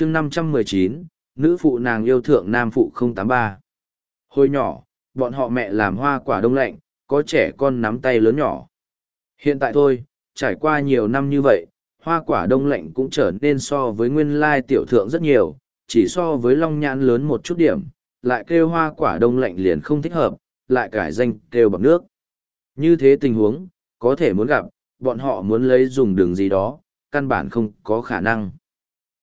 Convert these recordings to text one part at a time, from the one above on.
chương năm trăm mười chín, nữ phụ nàng yêu thượng nam phụ không tám ba. Hồi nhỏ, bọn họ mẹ làm hoa quả đông lạnh, có trẻ con nắm tay lớn nhỏ. Hiện tại thôi, trải qua nhiều năm như vậy, hoa quả đông lạnh cũng trở nên so với nguyên lai tiểu thượng rất nhiều, chỉ so với long nhãn lớn một chút điểm, lại kêu hoa quả đông lạnh liền không thích hợp, lại cải danh kêu bằng nước. Như thế tình huống, có thể muốn gặp, bọn họ muốn lấy dùng đường gì đó, căn bản không có khả năng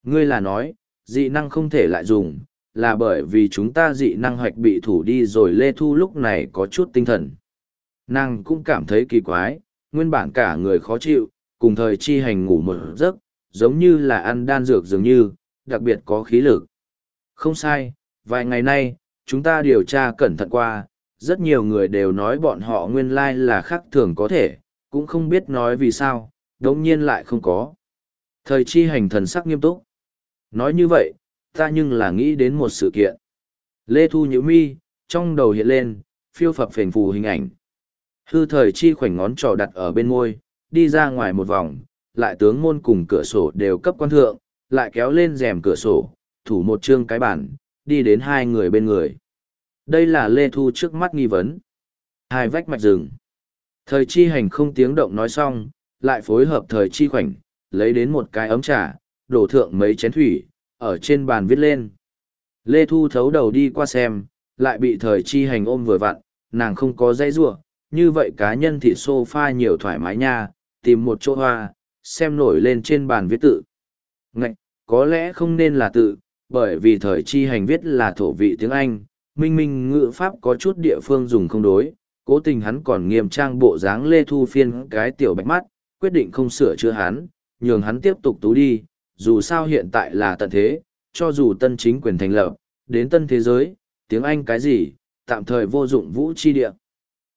ngươi là nói dị năng không thể lại dùng, là bởi vì chúng ta dị năng hoạch bị thủ đi rồi Lê Thu lúc này có chút tinh thần. Nàng cũng cảm thấy kỳ quái, nguyên bản cả người khó chịu, cùng thời chi hành ngủ một giấc, giống như là ăn đan dược dường như, đặc biệt có khí lực. Không sai, vài ngày nay, chúng ta điều tra cẩn thận qua, rất nhiều người đều nói bọn họ nguyên lai là khác thường có thể, cũng không biết nói vì sao, đống nhiên lại không có. Thời chi hành thần sắc nghiêm túc. Nói như vậy, ta nhưng là nghĩ đến một sự kiện. Lê Thu Nhữ mi, trong đầu hiện lên, phiêu phập phền phù hình ảnh. Hư thời chi khoảnh ngón trỏ đặt ở bên môi, đi ra ngoài một vòng, lại tướng môn cùng cửa sổ đều cấp quan thượng, lại kéo lên rèm cửa sổ, thủ một chương cái bản, đi đến hai người bên người. Đây là Lê Thu trước mắt nghi vấn. Hai vách mạch rừng. Thời chi hành không tiếng động nói xong, lại phối hợp thời chi khoảnh, lấy đến một cái ấm trà, đổ thượng mấy chén thủy, ở trên bàn viết lên. Lê Thu thấu đầu đi qua xem, lại bị thời chi hành ôm vừa vặn, nàng không có dây rua, như vậy cá nhân thì sofa nhiều thoải mái nha, tìm một chỗ hoa, xem nổi lên trên bàn viết tự. Ngạch, có lẽ không nên là tự, bởi vì thời chi hành viết là thổ vị tiếng Anh, minh minh ngữ pháp có chút địa phương dùng không đối, cố tình hắn còn nghiêm trang bộ dáng Lê Thu phiên cái tiểu bạch mắt, quyết định không sửa chữa hắn, nhường hắn tiếp tục tú đi, dù sao hiện tại là tận thế, cho dù tân chính quyền thành lập, đến tân thế giới, tiếng Anh cái gì, tạm thời vô dụng vũ chi địa.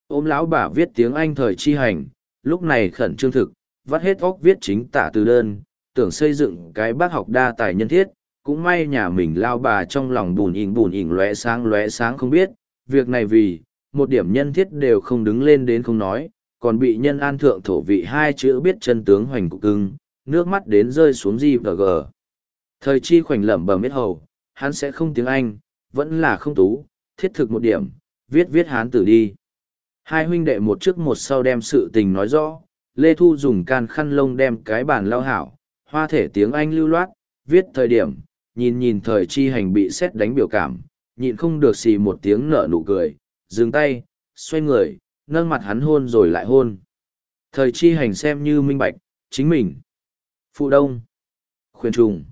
Ôm lão bà viết tiếng Anh thời chi hành, lúc này khẩn trương thực, vắt hết óc viết chính tả từ đơn, tưởng xây dựng cái bác học đa tài nhân thiết, cũng may nhà mình lao bà trong lòng bùn ỉn bùn ỉn lóe sáng lóe sáng không biết, việc này vì, một điểm nhân thiết đều không đứng lên đến không nói, còn bị nhân an thượng thổ vị hai chữ biết chân tướng hoành cục cưng, nước mắt đến rơi xuống gì và gờ. Thời chi khoảnh lẩm bẩm biết hầu, hắn sẽ không tiếng Anh, vẫn là không tú, thiết thực một điểm, viết viết hán tử đi. Hai huynh đệ một trước một sau đem sự tình nói rõ, Lê Thu dùng can khăn lông đem cái bàn lao hảo, hoa thể tiếng Anh lưu loát, viết thời điểm, nhìn nhìn thời chi hành bị xét đánh biểu cảm, nhịn không được xì một tiếng nở nụ cười, dừng tay, xoay người, nâng mặt hắn hôn rồi lại hôn. Thời chi hành xem như minh bạch, chính mình. Phụ đông. Khuyên trùng.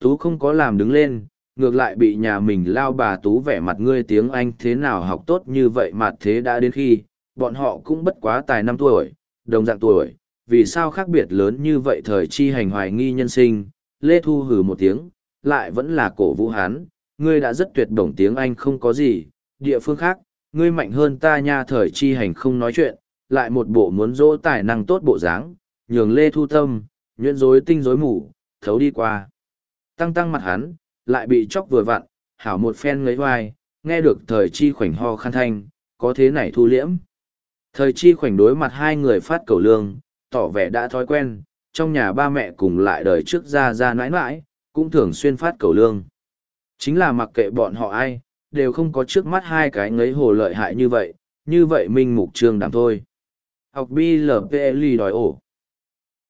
Tú không có làm đứng lên, ngược lại bị nhà mình lao bà Tú vẻ mặt ngươi tiếng Anh thế nào học tốt như vậy mà thế đã đến khi, bọn họ cũng bất quá tài năm tuổi, đồng dạng tuổi, vì sao khác biệt lớn như vậy thời chi hành hoài nghi nhân sinh, Lê Thu hừ một tiếng, lại vẫn là cổ vũ hán, ngươi đã rất tuyệt đồng tiếng Anh không có gì, địa phương khác, ngươi mạnh hơn ta nha thời chi hành không nói chuyện, lại một bộ muốn dỗ tài năng tốt bộ dáng, nhường Lê Thu tâm, nhuyễn rối tinh rối mù, thấu đi qua. Tăng tăng mặt hắn, lại bị chóc vừa vặn, hảo một phen ngấy vai, nghe được thời chi khoảnh ho khăn thanh, có thế này thu liễm. Thời chi khoảnh đối mặt hai người phát cầu lương, tỏ vẻ đã thói quen, trong nhà ba mẹ cùng lại đời trước ra ra nãi nãi, cũng thường xuyên phát cầu lương. Chính là mặc kệ bọn họ ai, đều không có trước mắt hai cái ngấy hồ lợi hại như vậy, như vậy minh mục trương đảm thôi. Học BLPLI đòi ổ.